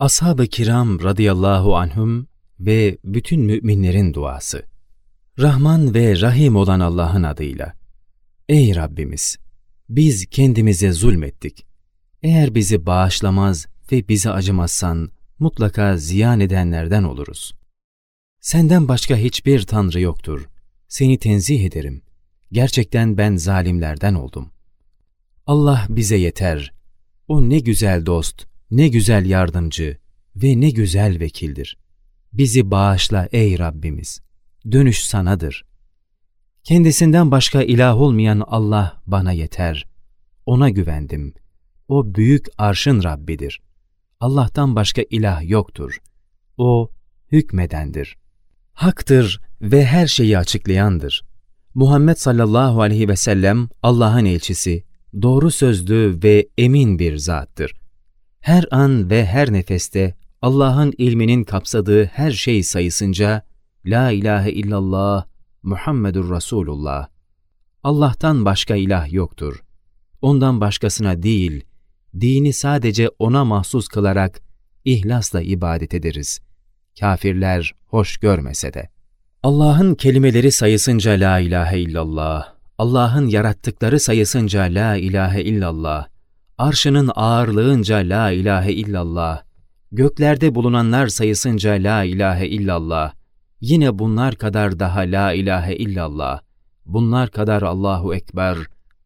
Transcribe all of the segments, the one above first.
Ashab-ı kiram radıyallahu anhum ve bütün müminlerin duası. Rahman ve Rahim olan Allah'ın adıyla. Ey Rabbimiz! Biz kendimize zulmettik. Eğer bizi bağışlamaz ve bize acımazsan mutlaka ziyan edenlerden oluruz. Senden başka hiçbir tanrı yoktur. Seni tenzih ederim. Gerçekten ben zalimlerden oldum. Allah bize yeter. O ne güzel dost, ne güzel yardımcı ve ne güzel vekildir. Bizi bağışla ey Rabbimiz. Dönüş sanadır. Kendisinden başka ilah olmayan Allah bana yeter. Ona güvendim. O büyük arşın Rabbidir. Allah'tan başka ilah yoktur. O hükmedendir. Haktır ve her şeyi açıklayandır. Muhammed sallallahu aleyhi ve sellem Allah'ın elçisi, doğru sözlü ve emin bir zattır. Her an ve her nefeste Allah'ın ilminin kapsadığı her şey sayısınca La ilahe illallah Muhammedur Resulullah. Allah'tan başka ilah yoktur. Ondan başkasına değil, dini sadece O'na mahsus kılarak ihlasla ibadet ederiz. Kafirler hoş görmese de. Allah'ın kelimeleri sayısınca La ilahe illallah, Allah'ın yarattıkları sayısınca La ilahe illallah, arşının ağırlığınca La ilahe illallah, göklerde bulunanlar sayısınca La ilahe illallah, yine bunlar kadar daha La ilahe illallah, bunlar kadar Allahu Ekber,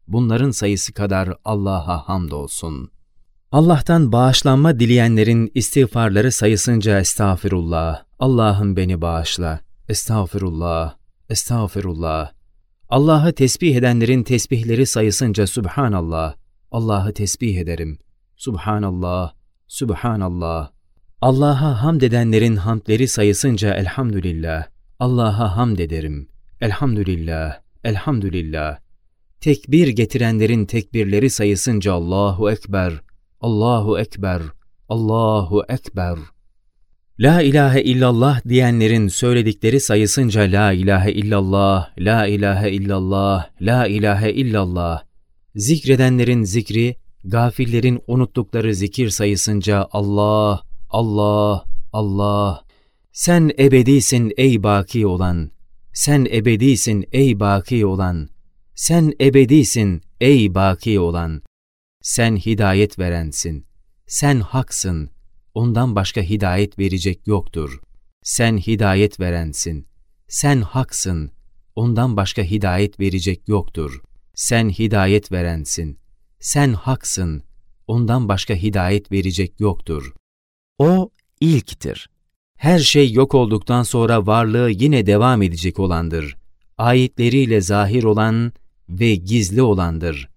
bunların sayısı kadar Allah'a hamdolsun. Allah'tan bağışlanma dileyenlerin istiğfarları sayısınca estağfirullah, Allah'ım beni bağışla, estağfirullah, estağfirullah. Allah'ı tesbih edenlerin tesbihleri sayısınca Subhanallah, Allah'ı tesbih ederim, Subhanallah, Subhanallah. Allah'a hamd edenlerin hamdleri sayısınca elhamdülillah, Allah'a hamd ederim, elhamdülillah, elhamdülillah. Tekbir getirenlerin tekbirleri sayısınca Allahu Ekber, Allahu Ekber, Allahu Ekber. La ilahe illallah diyenlerin söyledikleri sayısınca La ilahe illallah, La ilahe illallah, La ilahe illallah. Zikredenlerin zikri, gafillerin unuttukları zikir sayısınca Allah, Allah, Allah. Sen ebedisin ey baki olan, sen ebedisin ey baki olan, sen ebedisin ey baki olan. Sen hidayet verensin, sen haksın, ondan başka hidayet verecek yoktur. Sen hidayet verensin, sen haksın, ondan başka hidayet verecek yoktur. Sen hidayet verensin, sen haksın, ondan başka hidayet verecek yoktur. O ilktir. Her şey yok olduktan sonra varlığı yine devam edecek olandır. Ayetleriyle zahir olan ve gizli olandır.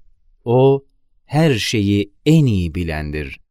O her şeyi en iyi bilendir.''